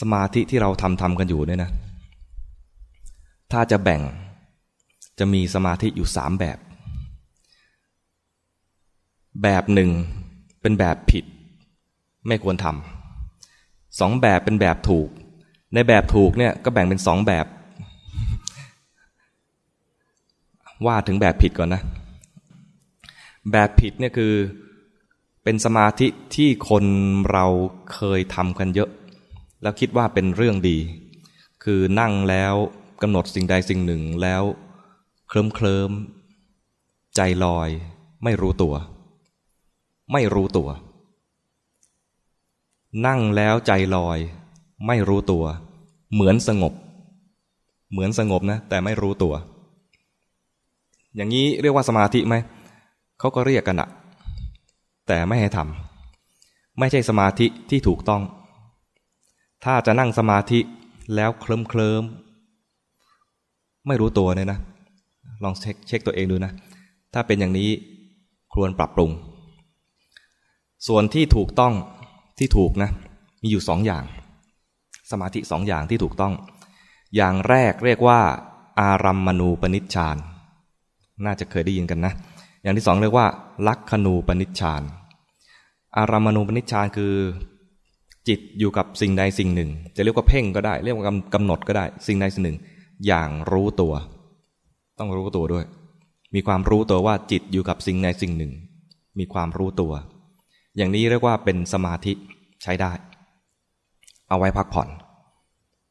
สมาธิที่เราทำทำกันอยู่เนี่ยนะ ถ้าจะแบ่งจะมีสมาธิอยู่สามแบบ แบบหนึ่งเป็นแบบผิด ไม่ควรทำสองแบบเป็นแบบถูก ในแบบถูกเนี่ยก็แบ่งเป็นสองแบบ ว่าถึงแบบผิดก่อนนะ แบบผิดเนี่ยคือเป็นสมาธิที่คนเราเคยทำกันเยอะ แล้วคิดว่าเป็นเรื่องดี คือนั่งแล้วกำหนดสิ่งใดสิ่งหนึ่งแล้วเคลิ้มเคลิมใจลอย ไม่รู้ตัว ไม่รู้ตัว นั่งแล้วใจลอย ไม่รู้ตัว เหมือนสงบ เหมือนสงบนะ แต่ไม่รู้ตัว อย่างนี้เรียกว่าสมาธิไหมเขาก็เรียกกันอะแต่ไม่ให้ทำไม่ใช่สมาธิที่ถูกต้อง ถ้าจะนั่งสมาธิแล้วเคลิ้มเคลิมไม่รู้ตัวเนี่ยนะ ลองเช็คเช็คตัวเองดูนะ ถ้าเป็นอย่างนี้ควรปรับปรุง ส่วนที่ถูกต้องที่ถูกนะ มีอยู่สองอย่าง สมาธิสองอย่างที่ถูกต้อง อย่างแรกเรียกว่า อารัมมณูปนิชฌานน่าจะเคยได้ยินกันนะ อย่างที่สองเรียกว่า ลักขณูปนิชฌานอารัมมณูปนิชฌานคือ จิตอยู่กับสิ่งใดสิ่งหนึ่ง จะเรียกว่าเพ่งก็ได้ เรียกว่ากำหนดก็ได้ สิ่งใดสิ่งหนึ่ง อย่างรู้ตัว ต้องรู้ตัวด้วย มีความรู้ตัวว่าจิตอยู่กับสิ่งใดสิ่งหนึ่ง มีความรู้ตัว อย่างนี้เรียกว่าเป็นสมาธิใช้ได้ เอาไว้พักผ่อน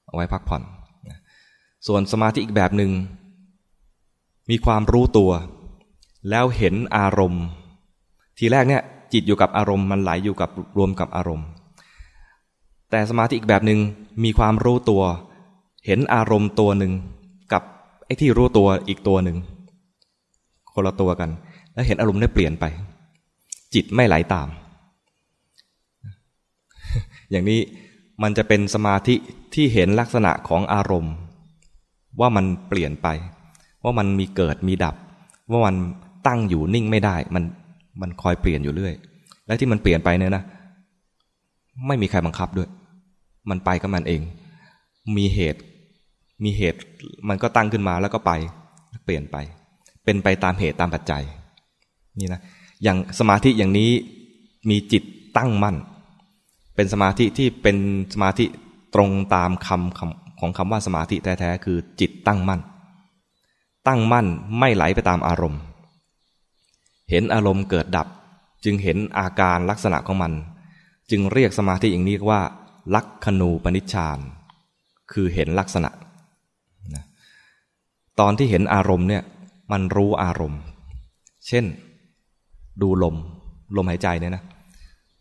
เอาไว้พักผ่อน ส่วนสมาธิอีกแบบหนึง่งมีความรู้ตัว แล้วเห็นอารมณ์ ทีแรกเนี่ยจิตอยู่กับอารมณ์มันไหลอยู่กับรวมกับอารมณ์ แต่สมาธิอีกแบบหนึง่งมีความรู้ตัว เห็นอารมณ์ตัวหนึ่งกับไอ้ที่รู้ตัวอีกตัวหนึ่งคนละตัวกัน แล้วเห็นอารมณ์ได้เปลี่ยนไป จิตไม่ไหลาตาม อย่างนี้มันจะเป็นสมาธิที่เห็นลักษณะของอารมณ์ ว่ามันเปลี่ยนไป ว่ามันมีเกิดมีดับ ว่ามันตั้งอยู่นิ่งไม่ได้ มันมันคอยเปลี่ยนอยู่เรื่อย และที่มันเปลี่ยนไปเนี่ยนะ ไม่มีใครบังคับด้วย มันไปกับมันเอง มีเหตุ มีเหตุมันก็ตั้งขึ้นมาแล้วก็ไป เปลี่ยนไป เป็นไปตามเหตุตามปัจจัย นี่นะ อย่างสมาธิอย่างนี้มีจิตตั้งมั่น เป็นสมาธิที่เป็นสมาธิตรงตามคำคำของคำว่าสมาธิแท้ๆคือจิตตั้งมั่น ตั้งมั่นไม่ไหลไปตามอารมณ์ เห็นอารมณ์เกิดดับ จึงเห็นอาการลักษณะของมัน จึงเรียกสมาธิอย่างนี้ว่า ลักขณูปนิชฌานคือเห็นลักษณะตอนที่เห็นอารมณ์เนี่ยมันรู้อารมณ์ เช่น ดูลม ลมหายใจเนี่ยนะ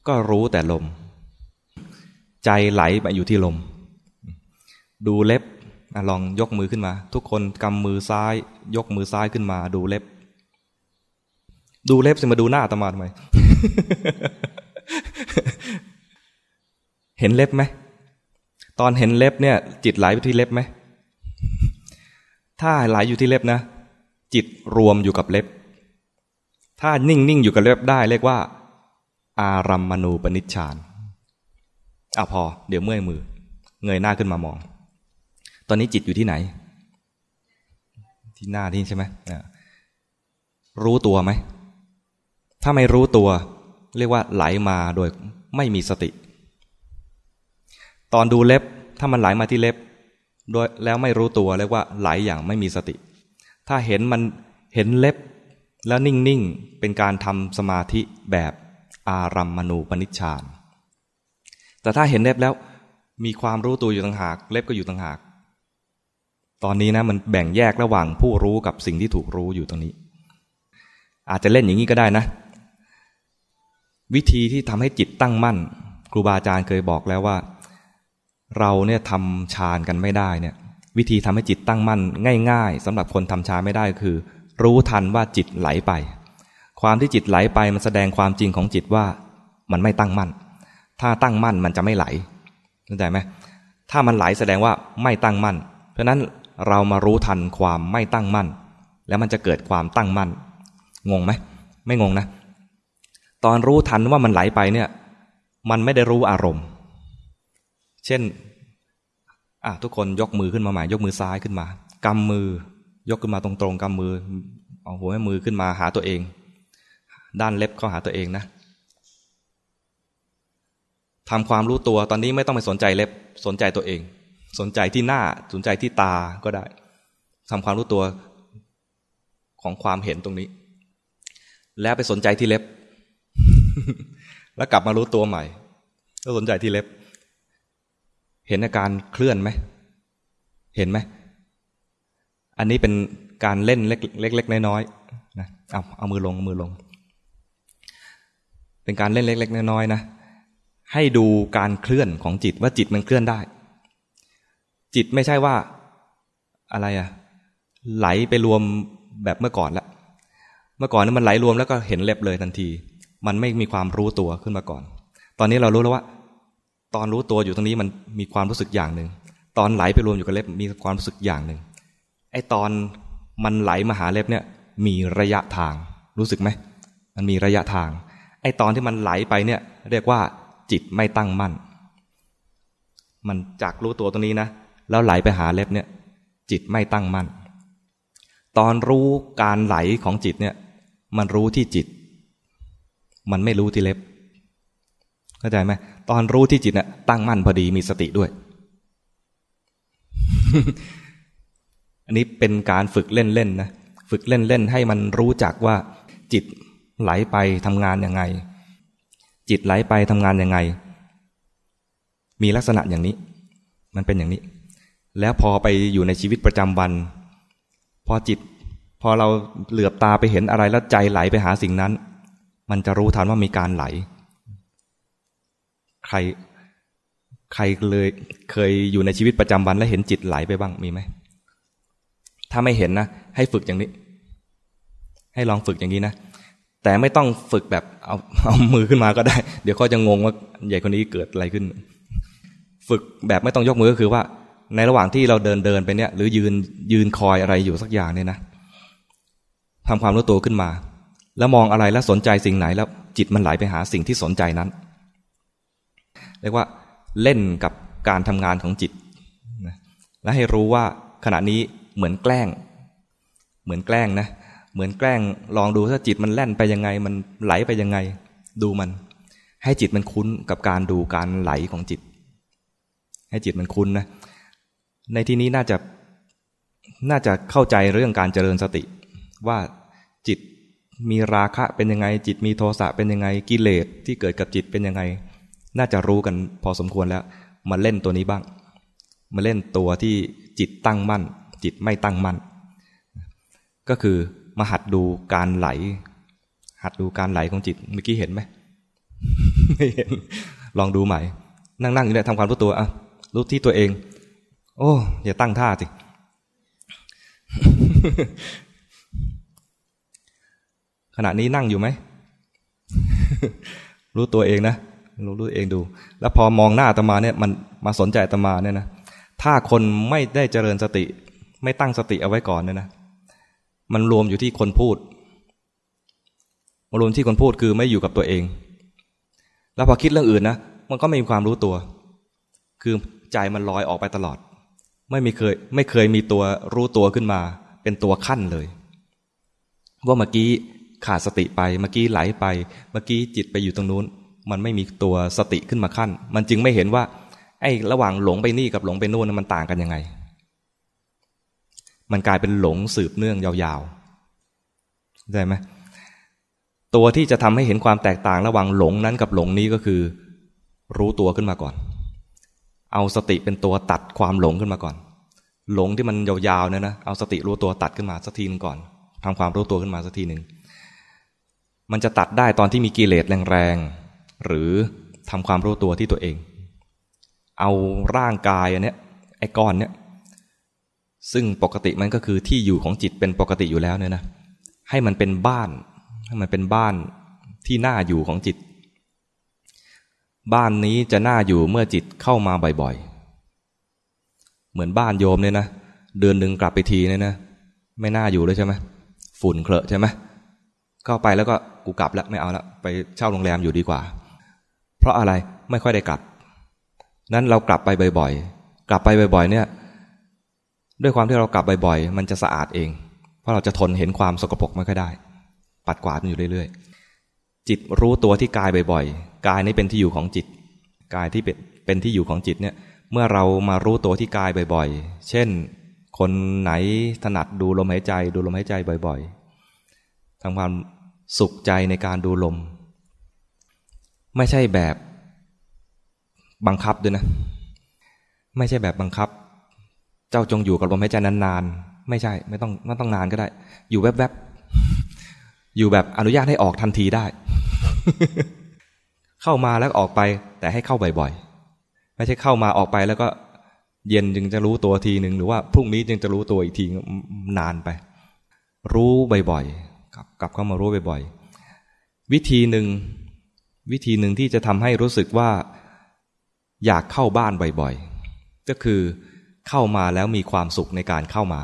ก็รู้แต่ลม ใจไหลไปอยู่ที่ลม ดูเล็บลองยกมือขึ้นมา ทุกคนกำมือซ้าย ยกมือซ้ายขึ้นมา ดูเล็บ ดูเล็บจะมาดูหน้าตมาทำไม เห็นเล็บไหม ตอนเห็นเล็บเนี่ย จิตไหลไปที่เล็บไหม ถ้าไหลอยู่ที่เล็บนะ จิตรวมอยู่กับเล็บ ถ้านิ่งนิ่งอยู่กับเล็บได้เรียกว่า อารัมมณูปนิชฌานอะพอ เดี๋ยวเมื่อยมือ เงยหน้าขึ้นมามอง ตอนนี้จิตอยู่ที่ไหน ที่หน้าที่ใช่ไหมรู้ตัวไหม ถ้าไม่รู้ตัว เรียกว่าไหลมาโดยไม่มีสติ ตอนดูเล็บถ้ามันไหลมาที่เล็บโดยแล้วไม่รู้ตัวเรียกว่าไหลอย่างไม่มีสติ ถ้าเห็นมันเห็นเล็บแล้วนิ่งๆเป็นการทำสมาธิแบบอารัมมณูปนิชฌานแต่ถ้าเห็นเล็บแล้วมีความรู้ตัวอยู่ต่างหาก เล็บก็อยู่ต่างหาก ตอนนี้นะมันแบ่งแยกระหว่างผู้รู้กับสิ่งที่ถูกรู้อยู่ตรงนี้ อาจจะเล่นอย่างนี้ก็ได้นะ วิธีที่ทำให้จิตตั้งมั่น ครูบาอาจารย์เคยบอกแล้วว่า เราเนี่ยทำฌานกันไม่ได้เนี่ย วิธีทำให้จิตตั้งมั่น ง่าย ๆสำหรับคนทำฌานไม่ได้คือ รู้ทันว่าจิตไหลไป ความที่จิตไหลไปมันแสดงความจริงของจิตว่ามันไม่ตั้งมั่น ถ้าตั้งมั่นมันจะไม่ไหลเข้าใจไหมถ้ามันไหลแสดงว่าไม่ตั้งมั่น เพราะนั้นเรามารู้ทันความไม่ตั้งมั่น แล้วมันจะเกิดความตั้งมั่น งงไหม ไม่งงนะ ตอนรู้ทันว่ามันไหลไปเนี่ย มันไม่ได้รู้อารมณ์ เช่นอะทุกคนยกมือขึ้นมาใหม่ยกมือซ้ายขึ้นมากำมือยกขึ้นมาตรงๆกำมือ เอาหัวแม่มือขึ้นมาหาตัวเอง ด้านเล็บเข้าหาตัวเองนะทำความรู้ตัวตอนนี้ไม่ต้องไปสนใจเล็บสนใจตัวเอง สนใจที่หน้าสนใจที่ตาก็ได้ทำความรู้ตัวของความเห็นตรงนี้ แล้วไปสนใจที่เล็บ แล้วกลับมารู้ตัวใหม่แล้วสนใจที่เล็บ เห็นอาการเคลื่อนไหม เห็นไหม อันนี้เป็นการเล่นเล็กๆน้อยๆนะเอาเอามือลงมือลง เป็นการเล่นเล็กๆน้อยๆนะ ให้ดูการเคลื่อนของจิตว่าจิตมันเคลื่อนได้ จิตไม่ใช่ว่า อะไรอะไหลไปรวมแบบเมื่อก่อนละ เมื่อก่อนนั้นมันไหลรวมแล้วก็เห็นเล็บเลยทันที มันไม่มีความรู้ตัวขึ้นมาก่อน ตอนนี้เรารู้แล้วว่า ตอนรู้ตัวอยู่ตรงนี้มันมีความรู้สึกอย่างหนึ่ง ตอนไหลไปรวมอยู่กับเล็บมีความรู้สึกอย่างหนึ่ง ไอ้ตอนมันไหลมาหาเล็บเนี่ย มีระยะทาง รู้สึกไหม มันมีระยะทาง ไอ้ตอนที่มันไหลไปเนี่ย เรียกว่า จิตไม่ตั้งมั่น มันจากรู้ตัวตรงนี้นะ แล้วไหลไปหาเล็บเนี่ย จิตไม่ตั้งมั่น ตอนรู้การไหลของจิตเนี่ย มันรู้ที่จิต มันไม่รู้ที่เล็บ เข้าใจไหมตอนรู้ที่จิตเนี่ยตั้งมั่นพอดีมีสติด้วย อันนี้เป็นการฝึกเล่นๆนะฝึกเล่นๆให้มันรู้จักว่า จิตไหลไปทำงานยังไง จิตไหลไปทำงานยังไง มีลักษณะอย่างนี้ มันเป็นอย่างนี้ แล้วพอไปอยู่ในชีวิตประจำวัน พอจิต พอเราเหลือบตาไปเห็นอะไรแล้วใจไหลไปหาสิ่งนั้น มันจะรู้ทันว่ามีการไหล ใคร ใครเลยเคยอยู่ในชีวิตประจำวันแล้วเห็นจิตไหลไปบ้างมีไหม ถ้าไม่เห็นนะ ให้ฝึกอย่างนี้ ให้ลองฝึกอย่างนี้นะ แต่ไม่ต้องฝึกแบบเอาเอามือขึ้นมาก็ได้ เดี๋ยวเขาจะงงว่าใหญ่คนนี้เกิดอะไรขึ้น ฝึกแบบไม่ต้องยกมือก็คือว่า ในระหว่างที่เราเดินเดินไปเนี่ย หรือยืนยืนคอยอะไรอยู่สักอย่างเนี่ยนะทำความรู้ตัวขึ้นมา แล้วมองอะไรแล้วสนใจสิ่งไหนแล้วจิตมันไหลไปหาสิ่งที่สนใจนั้น เรียกว่าเล่นกับการทำงานของจิต และให้รู้ว่าขณะนี้เหมือนแกล้ง เหมือนแกล้งนะ เหมือนแกล้งลองดูถ้าจิตมันแล่นไปยังไง มันไหลไปยังไง ดูมัน ให้จิตมันคุ้นกับการดูการไหลของจิต ให้จิตมันคุ้นนะ ในที่นี้น่าจะน่าจะเข้าใจเรื่องการเจริญสติ ว่าจิต มีราคะเป็นยังไง จิตมีโทสะเป็นยังไงกิเลสที่เกิดกับจิตเป็นยังไง น่าจะรู้กันพอสมควรแล้ว มาเล่นตัวนี้บ้าง มาเล่นตัวที่จิตตั้งมั่น จิตไม่ตั้งมั่น ก็คือมาหัดดูการไหล หัดดูการไหลของจิตเมื่อกี้เห็นไหมไม่เห็น ลองดูใหม่ นั่งนั่งอยู่เนี่ยทำความรู้ตัวอะรู้ที่ตัวเอง โอ้อย่าตั้งท่าสิ ขณะนี้นั่งอยู่ไหม รู้ตัวเองนะรู้รู้เองดู แล้วพอมองหน้าตมาเนี่ยมันมาสนใจตมาเนี่ยนะถ้าคนไม่ได้เจริญสติ ไม่ตั้งสติเอาไว้ก่อนเนี่ยนะมันรวมอยู่ที่คนพูดมารวมที่คนพูดคือไม่อยู่กับตัวเอง แล้วพอคิดเรื่องอื่นนะมันก็ไม่มีความรู้ตัว คือใจมันลอยออกไปตลอด ไม่มีเคยไม่เคยมีตัวรู้ตัวขึ้นมา เป็นตัวขั้นเลย ว่าเมื่อกี้ ขาดสติไปเมื่อกี้ไหลไป เมื่อกี้จิตไปอยู่ตรงนู้น มันไม่มีตัวสติขึ้นมาขั้น มันจึงไม่เห็นว่า ไอ้ระหว่างหลงไปนี่กับหลงไปนู่นมันต่างกันยังไง มันกลายเป็นหลงสืบเนื่องยาวๆได้ไหมตัวที่จะทำให้เห็นความแตกต่างระหว่างหลงนั้นกับหลงนี้ก็คือ รู้ตัวขึ้นมาก่อน เอาสติเป็นตัวตัดความหลงขึ้นมาก่อน หลงที่มันยาวๆเนี่ยนะเอาสติรู้ตัวตัดขึ้นมาสักทีนึงก่อนทำความรู้ตัวขึ้นมาสักทีหนึ่ง มันจะตัดได้ตอนที่มีกิเลสแรงๆ หรือทำความรู้ตัวที่ตัวเอง เอาร่างกายอันเนี้ยไอ้ก้อนเนี้ยซึ่งปกติมันก็คือที่อยู่ของจิตเป็นปกติอยู่แล้วเนี่ยนะให้มันเป็นบ้านให้มันเป็นบ้านที่น่าอยู่ของจิต บ้านนี้จะน่าอยู่เมื่อจิตเข้ามาบ่อยๆ เหมือนบ้านโยมเนี่ยนะเดือนหนึ่งกลับไปทีเนี่ยนะไม่น่าอยู่เลยใช่ไหมฝุ่นเคลอะใช่ไหม เข้าไปแล้วก็กูกลับแล้วไม่เอาละไปเช่าโรงแรมอยู่ดีกว่า เพราะอะไรไม่ค่อยได้กลับ นั้นเรากลับไปบ่อยๆ กลับไปบ่อยๆ เนี่ย ด้วยความที่เรากลับบ่อยๆ มันจะสะอาดเอง เพราะเราจะทนเห็นความสกปรกไม่ค่อยได้ ปัดกวาดมันอยู่เรื่อยๆ จิตรู้ตัวที่กายบ่อยๆ กายนี้เป็นที่อยู่ของจิต กายที่เป็นเป็นที่อยู่ของจิตเนี่ย เมื่อเรามารู้ตัวที่กายบ่อยๆ เช่น คนไหนถนัดดูลมหายใจ ดูลมหายใจบ่อย ๆทำความ สุขใจในการดูลม ไม่ใช่แบบบังคับด้วยนะ ไม่ใช่แบบบังคับ เจ้าจงอยู่กับลมหายใจนานๆ ไม่ใช่ ไม่ต้องไม่ต้องนานก็ได้ อยู่แวบๆ อยู่แบบอนุญาตให้ออกทันทีได้ เข้ามาแล้วออกไป แต่ให้เข้าบ่อยๆ ไม่ใช่เข้ามาออกไปแล้วก็เย็นจึงจะรู้ตัวทีหนึ่งหรือว่าพรุ่งนี้จึงจะรู้ตัวอีกทีนานไป รู้บ่อยับกลับเข้ามารู้บ่อยๆวิธีหนึ่งวิธีหนึ่งที่จะทำให้รู้สึกว่า อยากเข้าบ้านบ่อยๆก็คือเข้ามาแล้วมีความสุขในการเข้ามา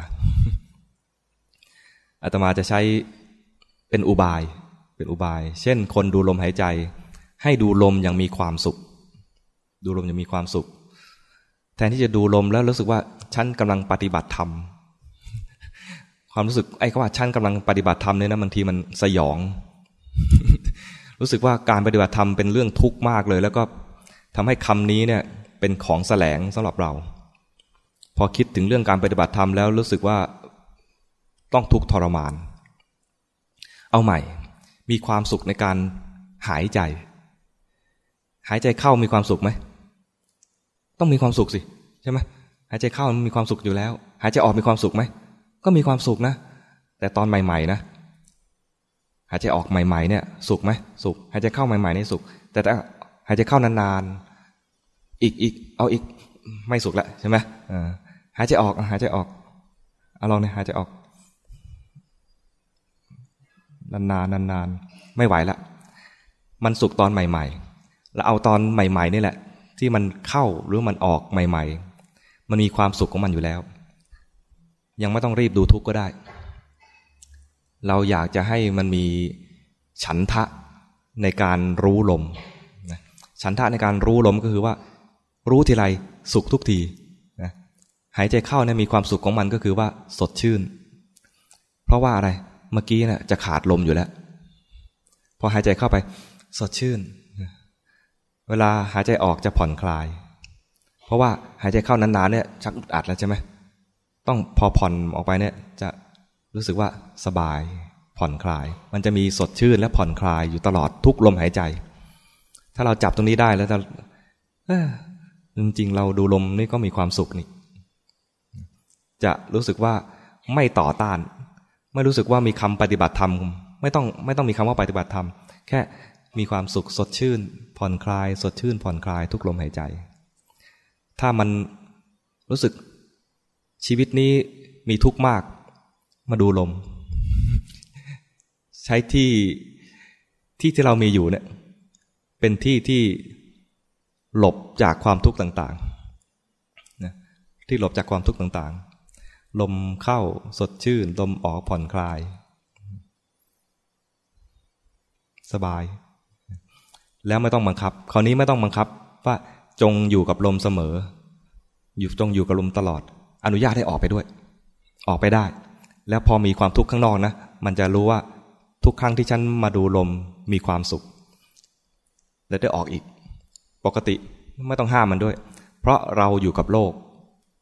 อาตมาจะใช้เป็นอุบาย เป็นอุบาย เช่น คนดูลมหายใจ ให้ดูลมอย่างมีความสุข ดูลมอย่างมีความสุข แทนที่จะดูลมแล้วรู้สึกว่าฉันกำลังปฏิบัติธรรม ความรู้สึกไอ้คำว่าฉันกำลังปฏิบัติธรรมเนี่ยนะบางทีมันสยอง รู้สึกว่าการปฏิบัติธรรมเป็นเรื่องทุกข์มากเลย แล้วก็ทำให้คำนี้เนี่ยเป็นของแสลงสำหรับเรา พอคิดถึงเรื่องการปฏิบัติธรรมแล้วรู้สึกว่าต้องทุกข์ทรมาน เอาใหม่ มีความสุขในการหายใจ หายใจเข้ามีความสุขไหม ต้องมีความสุขสิ ใช่ไหมหายใจเข้ามีความสุขอยู่แล้ว หายใจออกมีความสุขไหม ก็มีความสุขนะ แต่ตอนใหม่ ๆ นะหายใจออกใหม่ ๆ เนี่ยสุขไหมสุขหายใจเข้าใหม่ๆนี่สุข แต่ถ้าหายใจเข้านานๆอีกอีกเอาอีกไม่สุขแล้วใช่ไหมหายใจออกหายใจออกเอาลองเนี่ยหายใจออกนานๆนานๆไม่ไหวละมันสุขตอนใหม่ ๆ แล้วเอาตอนใหม่ ๆ นี่แหละ ที่มันเข้าหรือมันออกใหม่ ๆ มันมีความสุขของมันอยู่แล้ว ยังไม่ต้องรีบดูทุกข์ก็ได้ เราอยากจะให้มันมีฉันทะในการรู้ลมฉันทะในการรู้ลมก็คือว่า รู้ทีไรสุขทุกทีหายใจเข้าเนี่ยมีความสุขของมันก็คือว่าสดชื่น เพราะว่าอะไรเมื่อกี้นะ่ะจะขาดลมอยู่แล้ว พอหายใจเข้าไป สดชื่น เวลาหายใจออกจะผ่อนคลาย เพราะว่าหายใจเข้านานๆเนี่ยชักอึดอัดแล้วใช่ไหม ต้องพอผ่อนออกไปเนี่ย จะรู้สึกว่าสบาย ผ่อนคลาย มันจะมีสดชื่นและผ่อนคลายอยู่ตลอดทุกลมหายใจ ถ้าเราจับตรงนี้ได้แล้วจะจริงๆ เราดูลมนี่ก็มีความสุขนี่ จะรู้สึกว่าไม่ต่อต้าน ไม่รู้สึกว่ามีคำปฏิบัติธรรม ไม่ต้องไม่ต้องมีคำว่าปฏิบัติธรรม แค่มีความสุขสดชื่น ผ่อนคลาย สดชื่น ผ่อนคลายทุกลมหายใจ ถ้ามันรู้สึก ชีวิตนี้มีทุกข์มาก มาดูลม ใช้ที่ที่ที่เรามีอยู่เนี่ย เป็นที่ที่หลบจากความทุกข์ต่างๆนะที่หลบจากความทุกข์ต่างๆ ลมเข้าสดชื่น ลมออกผ่อนคลาย สบาย แล้วไม่ต้องบังคับ คราวนี้ไม่ต้องบังคับว่าจงอยู่กับลมเสมอ อยู่จงอยู่กับลมตลอด อนุญาตให้ออกไปด้วย ออกไปได้ แล้วพอมีความทุกข์ข้างนอกนะ มันจะรู้ว่าทุกครั้งที่ฉันมาดูลมมีความสุข แล้วได้ออกอีก ปกติไม่ต้องห้ามมันด้วย เพราะเราอยู่กับโลก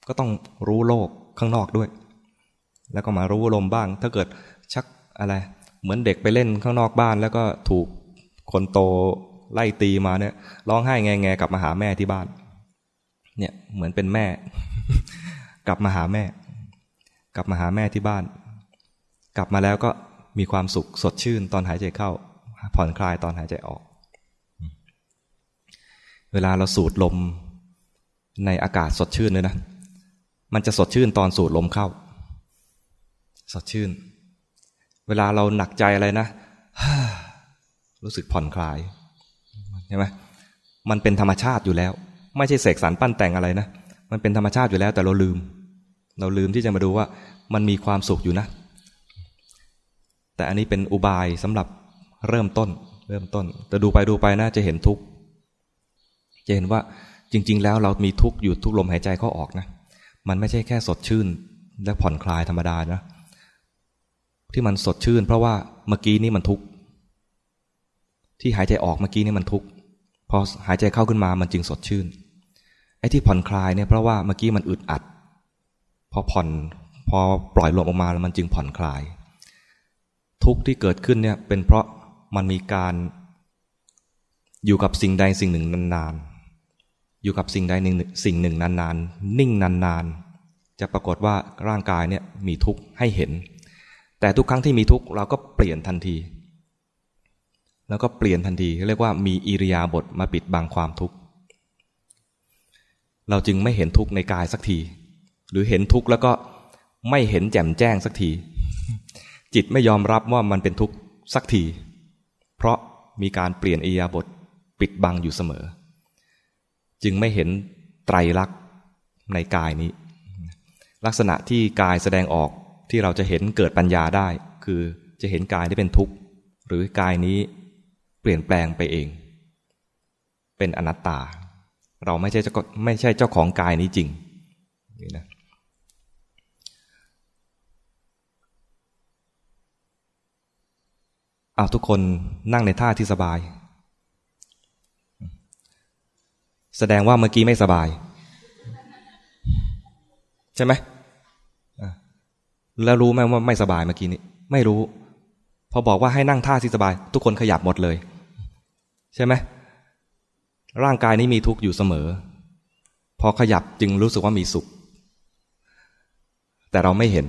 ก็ต้องรู้โลกข้างนอกด้วย แล้วก็มารู้ลมบ้าง ถ้าเกิดชักอะไร เหมือนเด็กไปเล่นข้างนอกบ้าน แล้วก็ถูกคนโตไล่ตีมาเนี่ยร้องไห้แงแงกลับมาหาแม่ที่บ้าน เนี่ยเหมือนเป็นแม่ กลับมาหาแม่ กลับมาหาแม่ที่บ้าน กลับมาแล้วก็มีความสุขสดชื่นตอนหายใจเข้า ผ่อนคลายตอนหายใจออก เวลาเราสูดลมในอากาศสดชื่นเลยนะ มันจะสดชื่นตอนสูดลมเข้า สดชื่น เวลาเราหนักใจอะไรนะ รู้สึกผ่อนคลาย ใช่ไหมมันเป็นธรรมชาติอยู่แล้ว ไม่ใช่เสกสรรปั้นแต่งอะไรนะ มันเป็นธรรมชาติอยู่แล้วแต่เราลืม เราลืมที่จะมาดูว่ามันมีความสุขอยู่นะ แต่อันนี้เป็นอุบายสำหรับเริ่มต้น เริ่มต้น แต่ดูไปดูไปน่าจะเห็นทุกข์จะเห็นว่าจริง ๆ แล้วเรามีทุกข์อยู่ทุกลมหายใจเข้าออกนะ มันไม่ใช่แค่สดชื่นและผ่อนคลายธรรมดานะที่มันสดชื่น เพราะว่าเมื่อกี้นี้มันทุกข์ที่หายใจออกเมื่อกี้นี่มันทุกข์พอหายใจเข้าขึ้นมามันจึงสดชื่นไอ้ที่ผ่อนคลายเนี่ยเพราะว่าเมื่อกี้มันอึดอัด พอผ่อนพอปล่อยลมออกมาแล้วมันจึงผ่อนคลาย ทุกข์ที่เกิดขึ้นเนี่ยเป็นเพราะมันมีการอยู่กับสิ่งใดสิ่งหนึ่งนานๆ อยู่กับสิ่งใดหนึ่งสิ่งหนึ่งนานๆ นิ่งนานๆ จะปรากฏว่าร่างกายเนี่ยมีทุกข์ให้เห็น แต่ทุกครั้งที่มีทุกข์เราก็เปลี่ยนทันที แล้วก็เปลี่ยนทันทีเรียกว่ามีอิริยาบถมาปิดบังความทุกข์ เราจึงไม่เห็นทุกข์ในกายสักที หรือเห็นทุกข์แล้วก็ไม่เห็นแจ่มแจ้งสักที จิตไม่ยอมรับว่ามันเป็นทุกข์สักที เพราะมีการเปลี่ยนอิริยาบถปิดบังอยู่เสมอ จึงไม่เห็นไตรลักษณ์ในกายนี้ ลักษณะที่กายแสดงออกที่เราจะเห็นเกิดปัญญาได้ คือจะเห็นกายที่เป็นทุกข์ หรือกายนี้เปลี่ยนแปลงไปเอง เป็นอนัตตา เราไม่ใช่เจ้าไม่ใช่เจ้าของกายนี้จริงนี่นะ เอาทุกคนนั่งในท่าที่สบาย แสดงว่าเมื่อกี้ไม่สบาย ใช่ไหมแล้วรู้ไหมว่าไม่สบายเมื่อกี้นี้ ไม่รู้ พอบอกว่าให้นั่งท่าที่สบาย ทุกคนขยับหมดเลย ใช่ไหมร่างกายนี้มีทุกข์อยู่เสมอ พอขยับจึงรู้สึกว่ามีสุข แต่เราไม่เห็น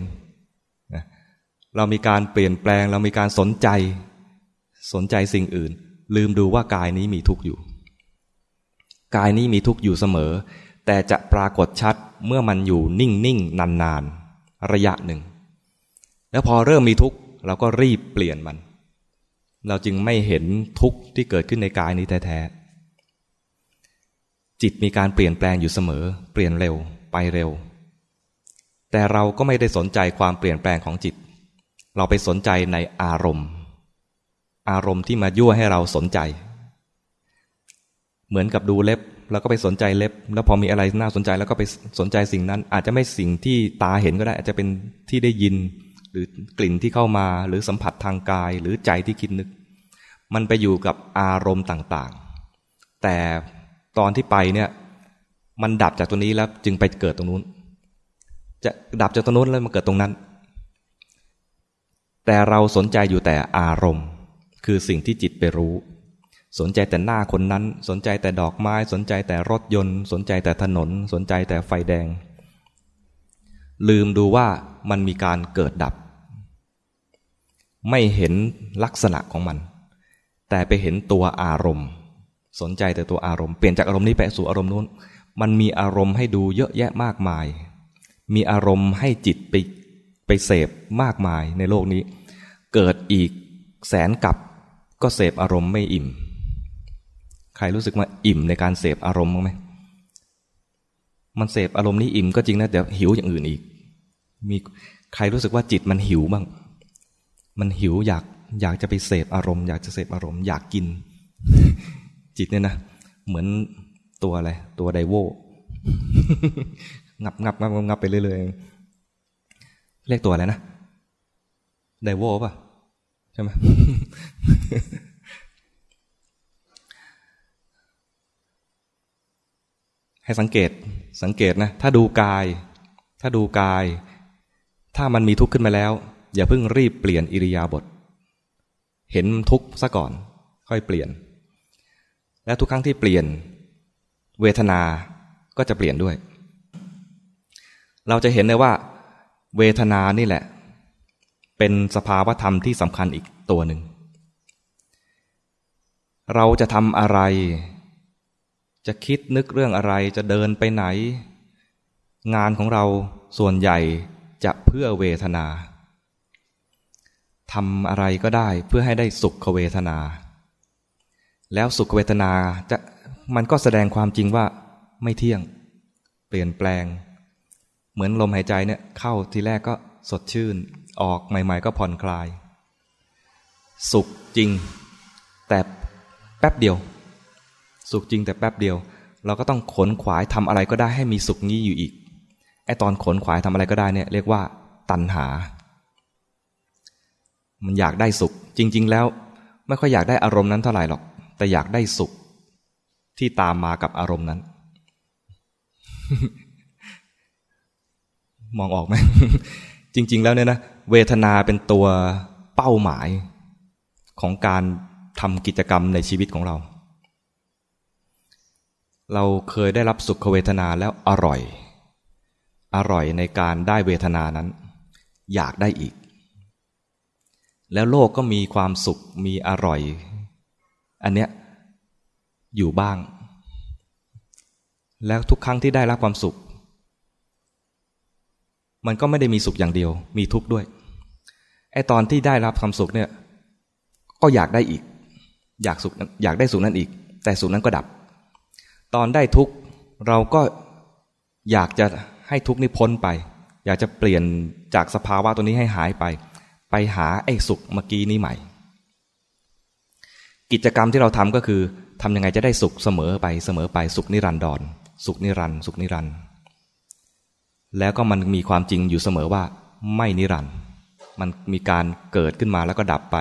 เรามีการเปลี่ยนแปลง เรามีการสนใจ สนใจสิ่งอื่น ลืมดูว่ากายนี้มีทุกข์อยู่ กายนี้มีทุกข์อยู่เสมอ แต่จะปรากฏชัดเมื่อมันอยู่นิ่งนิ่งนานนานระยะหนึ่ง แล้วพอเริ่มมีทุกข์เราก็รีบเปลี่ยนมัน เราจึงไม่เห็นทุกข์ที่เกิดขึ้นในกายนี้แท้ๆจิตมีการเปลี่ยนแปลงอยู่เสมอ เปลี่ยนเร็วไปเร็ว แต่เราก็ไม่ได้สนใจความเปลี่ยนแปลงของจิต เราไปสนใจในอารมณ์ อารมณ์ที่มายั่วให้เราสนใจ เหมือนกับดูเล็บ แล้วก็ไปสนใจเล็บ แล้วพอมีอะไรน่าสนใจแล้วก็ไปสนใจสิ่งนั้น อาจจะไม่สิ่งที่ตาเห็นก็ได้ อาจจะเป็นที่ได้ยิน หรือกลิ่นที่เข้ามาหรือสัมผัสทางกายหรือใจที่คิดนึก มันไปอยู่กับอารมณ์ต่างๆ แต่ตอนที่ไปเนี่ยมันดับจากตัวนี้แล้วจึงไปเกิดตรงนู้น จะดับจากตรงนู้นแล้วมาเกิดตรงนั้น แต่เราสนใจอยู่แต่อารมณ์ คือสิ่งที่จิตไปรู้ สนใจแต่หน้าคนนั้น สนใจแต่ดอกไม้ สนใจแต่รถยนต์ สนใจแต่ถนน สนใจแต่ไฟแดง ลืมดูว่ามันมีการเกิดดับ ไม่เห็นลักษณะของมัน แต่ไปเห็นตัวอารมณ์ สนใจแต่ตัวอารมณ์ เปลี่ยนจากอารมณ์นี้ไปสู่อารมณ์นู้น มันมีอารมณ์ให้ดูเยอะแยะมากมาย มีอารมณ์ให้จิตไปไปเสพมากมายในโลกนี้ เกิดอีกแสนกับ ก็เสพอารมณ์ไม่อิ่ม ใครรู้สึกว่าอิ่มในการเสพอารมณ์บ้างไหมมันเสพอารมณ์นี้อิ่มก็จริงนะแต่หิวอย่างอื่นอีก มีใครรู้สึกว่าจิตมันหิวบ้าง มันหิวอยากอยากจะไปเสพอารมณ์อยากจะเสพอารมณ์อยากกิน จิตเนี่ยนะเหมือนตัวอะไรตัวไดโวงับงับงับงับไปเรื่อยๆเรียกตัวอะไรนะไดโวป่ะ ใช่ไหมให้สังเกตสังเกตนะ ถ้าดูกาย ถ้าดูกาย ถ้ามันมีทุกข์ขึ้นมาแล้ว อย่าเพิ่งรีบเปลี่ยนอิริยาบถเห็นทุกข์ซะก่อน ค่อยเปลี่ยน และทุกครั้งที่เปลี่ยน เวทนาก็จะเปลี่ยนด้วย เราจะเห็นเลยว่า เวทนานี่แหละ เป็นสภาวธรรมที่สำคัญอีกตัวหนึ่ง เราจะทำอะไร จะคิดนึกเรื่องอะไรจะเดินไปไหน งานของเราส่วนใหญ่จะเพื่อเวทนาทำอะไรก็ได้เพื่อให้ได้สุขเวทนา แล้วสุขเวทนาจะมันก็แสดงความจริงว่าไม่เที่ยง เปลี่ยนแปลง เหมือนลมหายใจเนี่ยเข้าทีแรกก็สดชื่น ออกใหม่ ๆ ก็ผ่อนคลาย สุขจริง แต่แป๊บเดียว สุขจริงแต่แป๊บเดียว เราก็ต้องขนขวายทำอะไรก็ได้ให้มีสุขนี้อยู่อีกไอตอนขนขวายทำอะไรก็ได้เนี่ยเรียกว่า ตัณหา มันอยากได้สุข จริง ๆ แล้ว ไม่ค่อยอยากได้อารมณ์นั้นเท่าไหร่หรอก แต่อยากได้สุข ที่ตามมากับอารมณ์นั้นมองออกไหม จริง ๆ แล้วเนี่ยนะ เวทนาเป็นตัวเป้าหมายของการทำกิจกรรมในชีวิตของเรา เราเคยได้รับสุขเวทนาแล้วอร่อย อร่อยในการได้เวทนานั้น อยากได้อีก แล้วโลกก็มีความสุขมีอร่อย อันเนี้ยอยู่บ้าง แล้วทุกครั้งที่ได้รับความสุข มันก็ไม่ได้มีสุขอย่างเดียว มีทุกข์ด้วย ไอตอนที่ได้รับความสุขเนี่ย ก็อยากได้อีก อยากสุขอยากได้สุขนั้นอีก แต่สุขนั้นก็ดับ ตอนได้ทุกข์เราก็อยากจะให้ทุกข์นี้พ้นไป อยากจะเปลี่ยนจากสภาวะตัวนี้ให้หายไป ไปหาไอ้สุขเมื่อกี้นี้ใหม่ กิจกรรมที่เราทำก็คือทำยังไงจะได้สุขเสมอไปเสมอไปสุขนิรันดรสุขนิรันสุขนิรันแล้วก็มันมีความจริงอยู่เสมอว่าไม่นิรัน มันมีการเกิดขึ้นมาแล้วก็ดับไป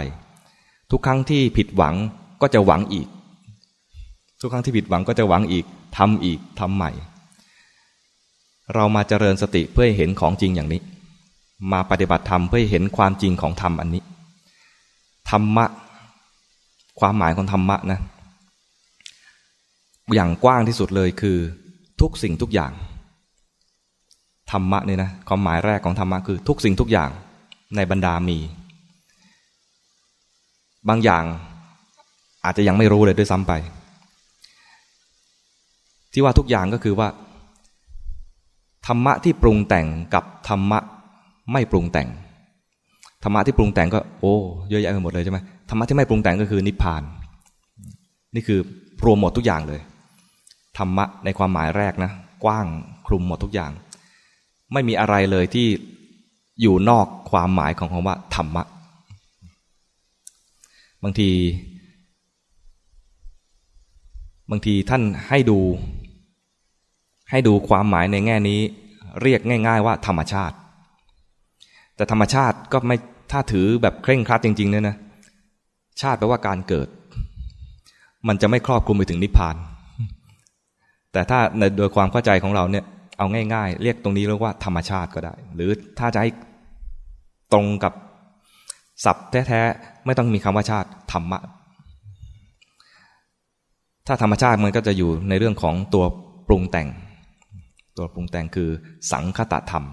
ทุกครั้งที่ผิดหวังก็จะหวังอีก ทุกครั้งที่ผิดหวังก็จะหวังอีกทำอีกทำใหม่ เรามาเจริญสติเพื่อให้เห็นของจริงอย่างนี้ มาปฏิบัติธรรมเพื่อหเห็นความจริงของธรรมอันนี้ธรรมะ ความหมายของธรรมะนะ อย่างกว้างที่สุดเลยคือ ทุกสิ่งทุกอย่างธรรมะเนี่ยนะความหมายแรกของธรรมะคือทุกสิ่งทุกอย่าง ในบรรดามี บางอย่างอาจจะยังไม่รู้เลยด้วยซ้ำไป ที่ว่าทุกอย่างก็คือว่า ธรรมะที่ปรุงแต่งกับธรรมะไม่ปรุงแต่ง ธรรมะที่ปรุงแต่งก็ โอ้เยอะแยะไปหมดเลยใช่ไหมธรรมะที่ไม่ปรุงแต่งก็คือนิพพาน นี่คือรวมหมดทุกอย่างเลย ธรรมะในความหมายแรกนะ กว้างคลุมหมดทุกอย่าง ไม่มีอะไรเลยที่ อยู่นอกความหมายของคำว่า ธรรมะ บางที บางทีท่านให้ดู ให้ดูความหมายในแง่นี้ เรียกง่าย ๆ ว่า ธรรมชาติ แต่ธรรมชาติก็ไม่ถ้าถือแบบเคร่งครัดจริง ๆ เนี่ยนะ ชาติแปลว่าการเกิด มันจะไม่ครอบคลุมไปถึงนิพพาน แต่ถ้าในโดยความเข้าใจของเราเนี่ยเอาง่าย ๆ เรียกตรงนี้เรียกว่าธรรมชาติก็ได้ หรือถ้าจะให้ ตรงกับศัพท์แท้ๆไม่ต้องมีคำว่าชาติธรรมะ ถ้าธรรมชาติมันก็จะอยู่ในเรื่องของตัวปรุงแต่ง ตัวปรุงแต่งคือ สังคตธรรม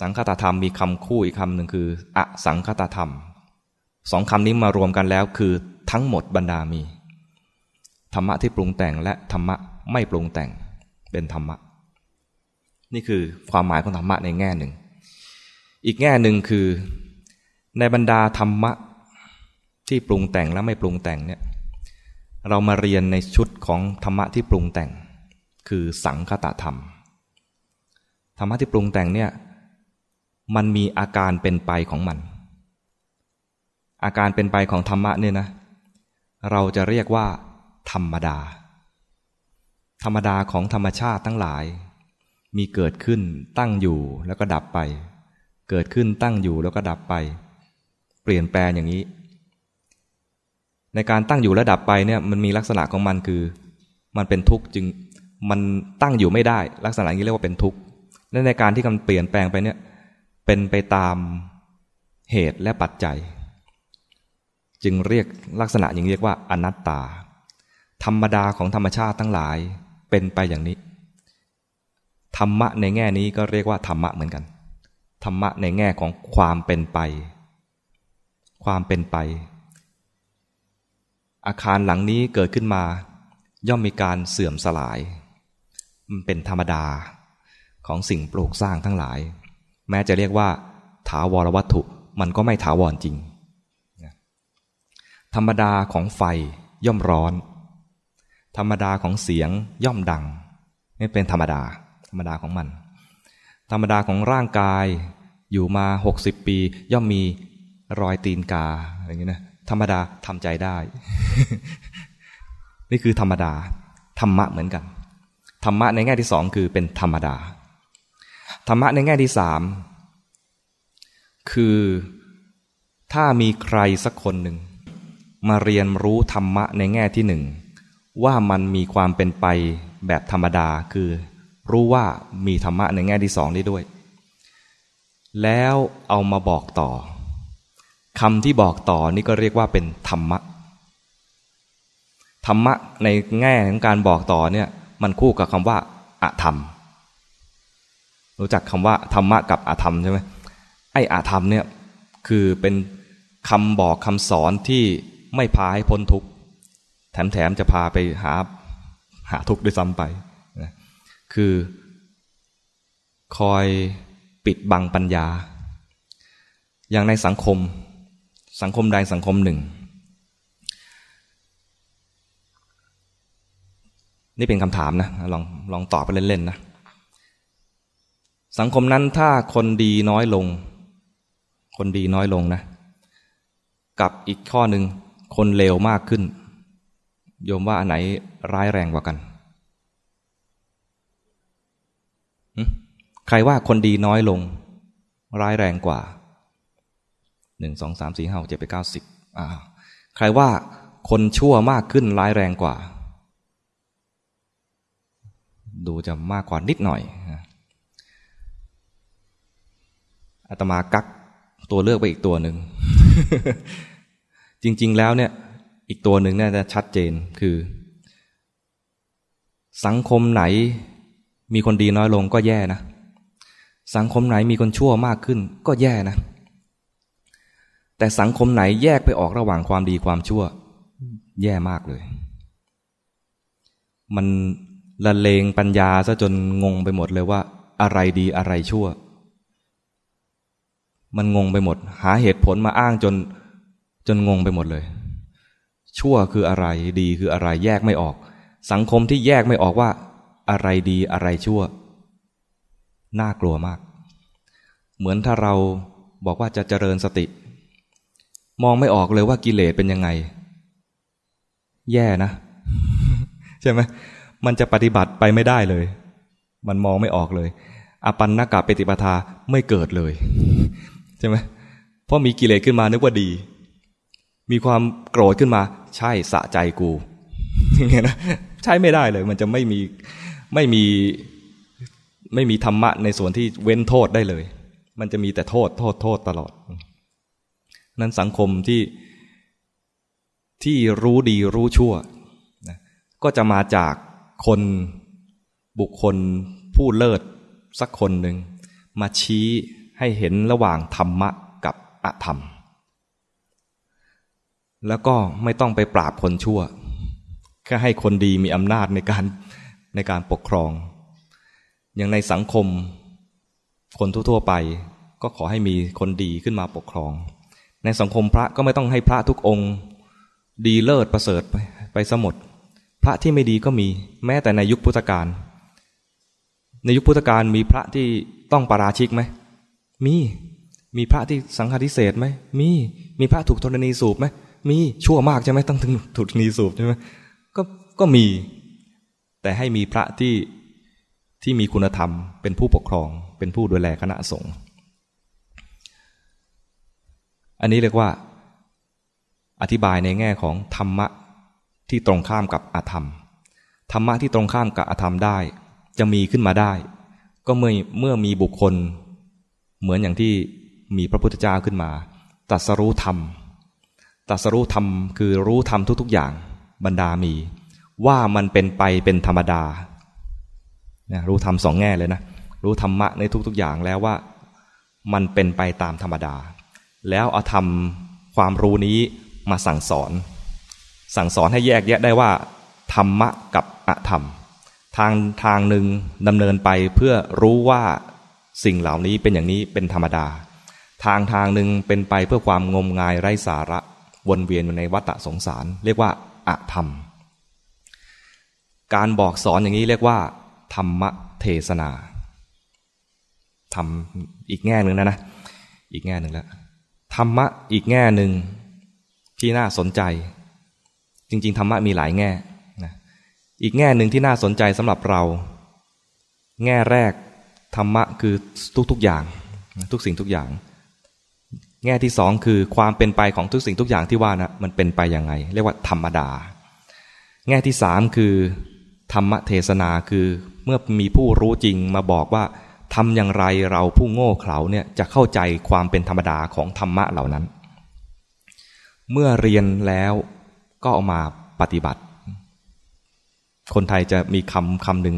สังคตธรรมมีคำคู่อีกคำหนึ่งคือ อสังคตธรรมสองคำนี้มารวมกันแล้วคือทั้งหมดบรรดามี ธรรมะที่ปรุงแต่งและธรรมะไม่ปรุงแต่งเป็นธรรมะ นี่คือความหมายของธรรมะในแง่หนึ่ง อีกแง่หนึ่งคือในบรรดาธรรมะที่ปรุงแต่งและไม่ปรุงแต่งเนี่ยเรามาเรียนในชุดของธรรมะที่ปรุงแต่ง คือสังคตธรรม ธรรมะที่ปรุงแต่งเนี่ยมันมีอาการเป็นไปของมัน อาการเป็นไปของธรรมะเนี่ยนะ เราจะเรียกว่า ธรรมดา ธรรมดาของธรรมชาติทั้งหลาย มีเกิดขึ้นตั้งอยู่แล้วก็ดับไป เกิดขึ้นตั้งอยู่แล้วก็ดับไป เปลี่ยนแปลงอย่างนี้ ในการตั้งอยู่และดับไปเนี่ยมันมีลักษณะของมันคือ มันเป็นทุกข์จึงมันตั้งอยู่ไม่ได้ ลักษณะนี้เรียกว่าเป็นทุกข์และในการที่มันเปลี่ยนแปลงไปเนี่ยเป็นไปตามเหตุและปัจจัย จึงเรียกลักษณะอย่างเรียกว่าอนัตตา ธรรมดาของธรรมชาติทั้งหลายเป็นไปอย่างนี้ ธรรมะในแง่นี้ก็เรียกว่าธรรมะเหมือนกัน ธรรมะในแง่ของความเป็นไป ความเป็นไป อาคารหลังนี้เกิดขึ้นมา ย่อมมีการเสื่อมสลาย มันเป็นธรรมดาของสิ่งปลูกสร้างทั้งหลาย แม้จะเรียกว่า ถาวรวัตถุมันก็ไม่ถาวรจริง ธรรมดาของไฟย่อมร้อน ธรรมดาของเสียงย่อมดัง นี่เป็นธรรมดา ธรรมดาของมัน ธรรมดาของร่างกายอยู่มาหกสิบปี ย่อมมีรอยตีนกาอะไรอย่างนี้นะธรรมดาทำใจได้ นี่คือธรรมดา ธรรมะเหมือนกัน ธรรมะในแง่ที่สองคือเป็นธรรมดา ธรรมะในแง่ที่สามคือถ้ามีใครสักคนหนึ่ง มาเรียนรู้ธรรมะในแง่ที่หนึ่งว่ามันมีความเป็นไปแบบธรรมดาคือ รู้ว่ามีธรรมะในแง่ที่สองนี้ด้วย แล้วเอามาบอกต่อคำที่บอกต่อนี่ก็เรียกว่าเป็นธรรมะ ธรรมะในแง่ของการบอกต่อเนี่ยมันคู่กับคำว่าอะธรรม รู้จักคำว่าธรรมะกับอะธรรมใช่ไหมไอ้อะธรรมเนี่ยคือเป็นคำบอกคำสอนที่ไม่พาให้พ้นทุกข์แถมๆจะพาไปหาหาทุกข์ด้วยซ้ำไป คือ คอยปิดบังปัญญา อย่างในสังคม สังคมใดสังคมหนึ่ง นี่เป็นคำถามนะ ลองลองตอบไปเล่นๆนะ สังคมนั้นถ้าคนดีน้อยลง คนดีน้อยลงนะ กับอีกข้อหนึ่งคนเลวมากขึ้น โยมว่าอันไหนร้ายแรงกว่ากัน ใครว่าคนดีน้อยลง ร้ายแรงกว่าหนึ่งสองสามสี่ห้าเจ็ดไปเก้าสิบอ่าใครว่าคนชั่วมากขึ้นร้ายแรงกว่า ดูจะมากกว่านิดหน่อยอาตมากักตัวเลือกไปอีกตัวหนึ่ง จริง ๆ แล้วเนี่ย อีกตัวหนึ่งน่าจะชัดเจนคือ สังคมไหนมีคนดีน้อยลงก็แย่นะ สังคมไหนมีคนชั่วมากขึ้นก็แย่นะ แต่สังคมไหนแยกไปออกระหว่างความดีความชั่ว แย่มากเลย มันละเลงปัญญาซะจนงงไปหมดเลยว่า อะไรดีอะไรชั่ว มันงงไปหมด หาเหตุผลมาอ้างจน จนงงไปหมดเลย ชั่วคืออะไรดีคืออะไรแยกไม่ออก สังคมที่แยกไม่ออกว่า อะไรดีอะไรชั่ว น่ากลัวมาก เหมือนถ้าเราบอกว่าจะเจริญสติ มองไม่ออกเลยว่ากิเลสเป็นยังไง แย่นะ ใช่ไหมมันจะปฏิบัติไปไม่ได้เลย มันมองไม่ออกเลยอปันนากาปฏิปทาไม่เกิดเลยใช่ไหมเพราะมีกิเลสขึ้นมานึกว่าดี มีความโกรธขึ้นมา ใช่สะใจกูอย่างเงี้ยนะใช่ไม่ได้เลย มันจะไม่มีไม่มี ไม่มีธรรมะในส่วนที่เว้นโทษได้เลย มันจะมีแต่โทษโทษโทษตลอด นั้นสังคมที่ที่รู้ดีรู้ชั่วนะก็จะมาจากคนบุคคลผู้เลิศสักคนหนึ่ง มาชี้ให้เห็นระหว่างธรรมะกับอธรรม แล้วก็ไม่ต้องไปปราบคนชั่ว แค่ให้คนดีมีอำนาจในการในการปกครอง อย่างในสังคม คนทั่วๆไป ก็ขอให้มีคนดีขึ้นมาปกครอง ในสังคมพระก็ไม่ต้องให้พระทุกองค์ ดีเลิศประเสริฐไปไปสมดพระที่ไม่ดีก็มีแม้แต่ในยุคพุทธกาลในยุคพุทธกาลมีพระที่ต้องปาราชิกไหมมีมีพระที่สังฆทิเศษไหมมีมีพระถูกธรณีสูบไหมมีชั่วมากใช่ไหมต้องถึงถูกธรณีสูบใช่ไหมก็ก็มี แต่ให้มีพระที่ ที่มีคุณธรรมเป็นผู้ปกครอง เป็นผู้ดูแลคณะสงฆ์อันนี้เรียกว่า อธิบายในแง่ของธรรมะที่ตรงข้ามกับอธรรม ธรรมะที่ตรงข้ามกับอธรรมได้ จะมีขึ้นมาได้ ก็เมื่อเมื่อมีบุคคล เหมือนอย่างที่มีพระพุทธเจ้าขึ้นมาตัสรู้ธรรมตัสรู้ธรรมคือรู้ธรรมทุก ๆ อย่างบรรดามี ว่ามันเป็นไปเป็นธรรมดา นะรู้ธรรมสองแง่เลยนะ รู้ธรรมะในทุก ๆ อย่างแล้วว่ามันเป็นไปตามธรรมดา แล้วเอาทำความรู้นี้มาสั่งสอน สั่งสอนให้แยกแยะได้ว่า ธรรมะกับอะธรรม ทางทางหนึ่งดำเนินไปเพื่อรู้ว่าสิ่งเหล่านี้เป็นอย่างนี้เป็นธรรมดา ทางทางหนึ่งเป็นไปเพื่อความงมงายไร้สาระวนเวียนอยู่ในวัฏสงสาร เรียกว่าอะธรรม การบอกสอนอย่างนี้เรียกว่า ธรรมเทศนาทำอีกแง่หนึ่งนะนะ อีกแง่หนึ่งแล้วธรรมะอีกแง่หนึ่งที่น่าสนใจ จริง ๆ ธรรมะมีหลายแง่นะอีกแง่หนึ่งที่น่าสนใจสำหรับเรา แง่แรกธรรมะคือทุก ๆ อย่าง ทุกสิ่งทุกอย่าง แง่ที่สองคือความเป็นไปของทุกสิ่งทุกอย่างที่ว่านะมันเป็นไปยังไง เรียกว่าธรรมดา แง่ที่สามคือ ธรรมเทศนาคือ เมื่อมีผู้รู้จริงมาบอกว่าทำอย่างไรเราผู้โง่เขลาเนี่ยจะเข้าใจความเป็นธรรมดาของธรรมะเหล่านั้น เมื่อเรียนแล้วก็เอามาปฏิบัติ คนไทยจะมีคำคำหนึ่ง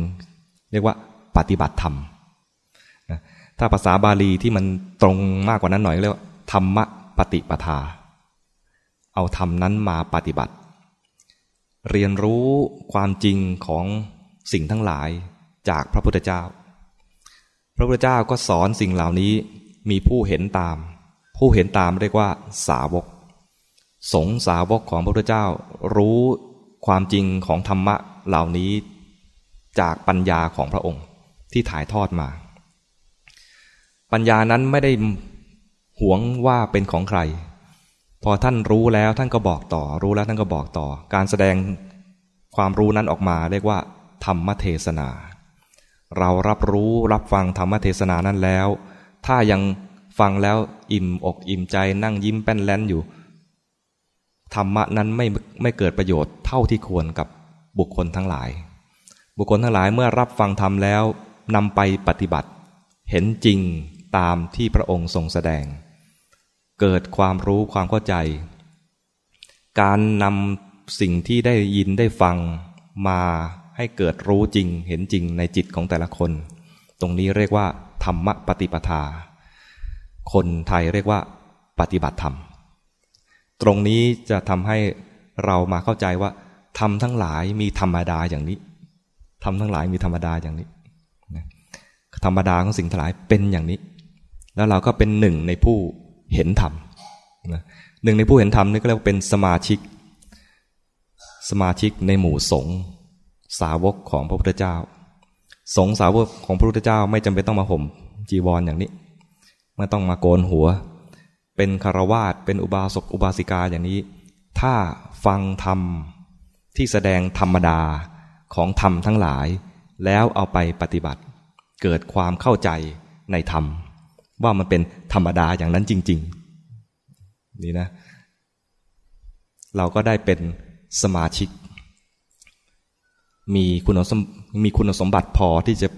เรียกว่าปฏิบัติธรรม ถ้าภาษาบาลีที่มันตรงมากกว่านั้นหน่อยเรียกว่าธรรมะปฏิปทา เอาธรรมนั้นมาปฏิบัติ เรียนรู้ความจริงของสิ่งทั้งหลาย จากพระพุทธเจ้า พระพุทธเจ้าก็สอนสิ่งเหล่านี้มีผู้เห็นตาม ผู้เห็นตามเรียกว่า สาวก สงสาวกของพระพุทธเจ้ารู้ความจริงของธรรมะเหล่านี้จากปัญญาของพระองค์ที่ถ่ายทอดมา ปัญญานั้นไม่ได้หวงว่าเป็นของใคร พอท่านรู้แล้วท่านก็บอกต่อ รู้แล้วท่านก็บอกต่อ การแสดงความรู้นั้นออกมาเรียกว่า ธรรมเทศนา เรารับรู้รับฟังธรรมเทศนานั้นแล้ว ถ้ายังฟังแล้วอิ่มอกอิ่มใจนั่งยิ้มแป้นแล้นอยู่ ธรรมะนั้นไม่ไม่เกิดประโยชน์เท่าที่ควรกับบุคคลทั้งหลาย บุคคลทั้งหลายเมื่อรับฟังธรรมแล้วนำไปปฏิบัติ เห็นจริงตามที่พระองค์ทรงแสดง เกิดความรู้ความเข้าใจ การนำสิ่งที่ได้ยินได้ฟังมา ให้เกิดรู้จริงเห็นจริงในจิตของแต่ละคน ตรงนี้เรียกว่าธรรมปฏิปทา คนไทยเรียกว่า ปฏิบัติธรรม ตรงนี้จะทำให้เรามาเข้าใจว่าธรรมทั้งหลายมีธรรมดาอย่างนี้ธรรมทั้งหลายมีธรรมดาอย่างนี้ธรรมดาของสิ่งทั้งหลายเป็นอย่างนี้ แล้วเราก็เป็นหนึ่งในผู้เห็นธรรมหนึ่งในผู้เห็นธรรมนี่ก็เรียกว่าเป็นสมาชิก สมาชิกในหมู่สงฆ์ สาวกของพระพุทธเจ้า สงสาวกของพระพุทธเจ้าไม่จำเป็นต้องมาห่มจีวรออย่างนี้ ไม่ต้องมาโกนหัว เป็นคารวาสเป็นอุบาสกอุบาสิกาอย่างนี้ ถ้าฟังธรรมที่แสดงธรรมดาของธรรมทั้งหลาย แล้วเอาไปปฏิบัติ เกิดความเข้าใจในธรรม ว่ามันเป็นธรรมดาอย่างนั้นจริง ๆ นี่นะ เราก็ได้เป็นสมาชิก มีคุณสมมีคุณสมบัติพอที่จะ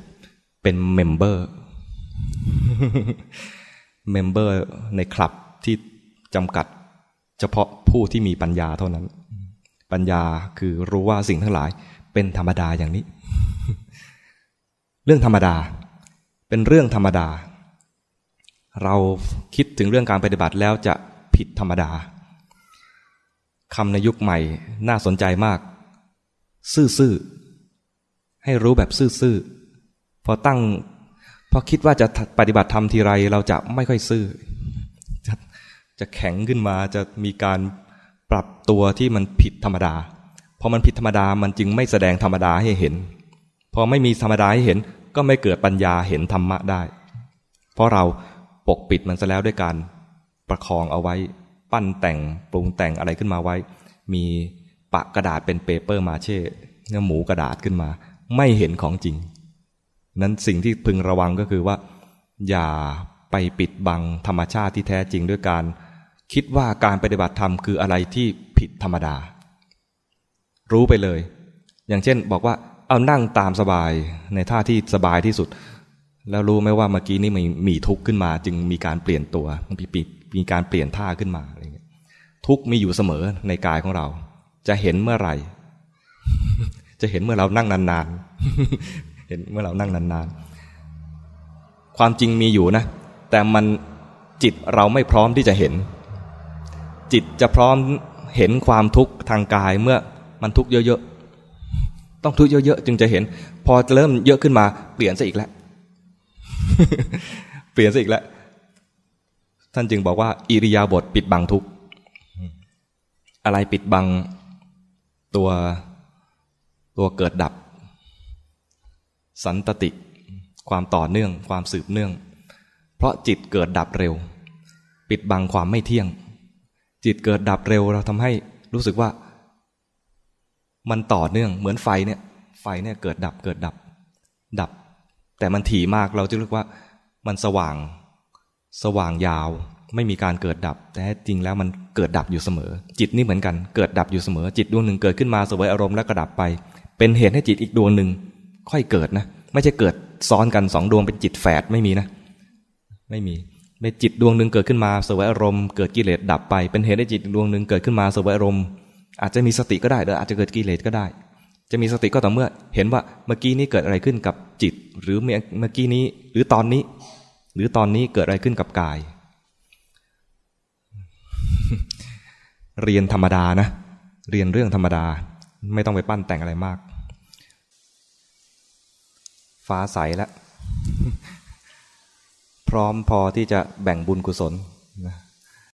เป็น member member ในคลับที่จำกัดเฉพาะผู้ที่มีปัญญาเท่านั้น ปัญญาคือรู้ว่าสิ่งทั้งหลายเป็นธรรมดาอย่างนี้ เรื่องธรรมดา เป็นเรื่องธรรมดา เราคิดถึงเรื่องการปฏิบัติแล้วจะผิดธรรมดาคำในยุคใหม่น่าสนใจมาก ซื่อ ให้รู้แบบซื่อๆ พอตั้ง พอคิดว่าจะปฏิบัติธรรมทีไร เราจะไม่ค่อยซื่อ จะจะแข็งขึ้นมาจะมีการปรับตัวที่มันผิดธรรมดา พอมันผิดธรรมดามันจึงไม่แสดงธรรมดาให้เห็น พอไม่มีธรรมดาให้เห็น ก็ไม่เกิดปัญญาเห็นธรรมะได้ เพราะเราปกปิดมันซะแล้วด้วยการประคองเอาไว้ ปั้นแต่งปรุงแต่งอะไรขึ้นมาไว้ มีปะกระดาษเป็นเปเปอร์มาเช่เนื้อหมูกระดาษขึ้นมา ไม่เห็นของจริง นั้นสิ่งที่พึงระวังก็คือว่า อย่าไปปิดบังธรรมชาติที่แท้จริงด้วยการ คิดว่าการปฏิบัติธรรมคืออะไรที่ผิดธรรมดา รู้ไปเลย อย่างเช่นบอกว่าเอานั่งตามสบายในท่าที่สบายที่สุด แล้วรู้ไหมว่าเมื่อกี้นี่มีมีทุกข์ขึ้นมา จึงมีการเปลี่ยนตัวมีปิดมีการเปลี่ยนท่าขึ้นมาอะไรเงี้ยทุกข์มีอยู่เสมอในกายของเรา จะเห็นเมื่อไหร่ จะเห็นเมื่อเรานั่งนานๆ เห็นเมื่อเรานั่งนานๆ ความจริงมีอยู่นะ แต่มันจิตเราไม่พร้อมที่จะเห็น จิตจะพร้อมเห็นความทุกข์ทางกายเมื่อมันทุกข์เยอะๆ ต้องทุกข์เยอะๆ จึงจะเห็น พอเริ่มเยอะขึ้นมาเปลี่ยนซะอีกแล้ว เปลี่ยนซะอีกแล้ว ท่านจึงบอกว่าอิริยาบถปิดบังทุกข์ อะไรปิดบังตัว ตัวเกิดดับ สันตติ ความต่อเนื่อง ความสืบเนื่อง เพราะจิตเกิดดับเร็ว ปิดบังความไม่เที่ยง จิตเกิดดับเร็วเราทำให้รู้สึกว่า มันต่อเนื่องเหมือนไฟเนี่ย ไฟเนี่ยเกิดดับเกิดดับ ดับ แต่มันถี่มากเราจะเรียกว่า มันสว่าง สว่างยาวไม่มีการเกิดดับ แต่จริงแล้วมันเกิดดับอยู่เสมอ จิตนี่เหมือนกันเกิดดับอยู่เสมอ จิตดวงหนึ่งเกิดขึ้นมาสวยอารมณ์แล้วก็ดับไป เป็นเหตุให้จิตอีกดวงหนึ่งค่อยเกิดนะ ไม่ใช่เกิดซ้อนกันสองดวงเป็นจิตแฝดไม่มีนะ ไม่มีเป็นจิตดวงหนึ่งเกิดขึ้นมาสวยอารมณ์เกิดกิเลสดับไป เป็นเหตุให้จิตดวงหนึ่งเกิดขึ้นมาสวยอารมณ์ อาจจะมีสติก็ได้หรืออาจจะเกิดกิเลสก็ได้ จะมีสติก็ต่อเมื่อ เห็นว่าเมื่อกี้นี้เกิดอะไรขึ้นกับจิต หรือเมื่อกี้นี้หรือตอนนี้ หรือตอนนี้เกิดอะไรขึ้นกับกาย เรียนธรรมดานะ เรียนเรื่องธรรมดา ไม่ต้องไปปั้นแต่งอะไรมาก ฟ้าใสแล้ว พร้อมพอที่จะแบ่งบุญกุศล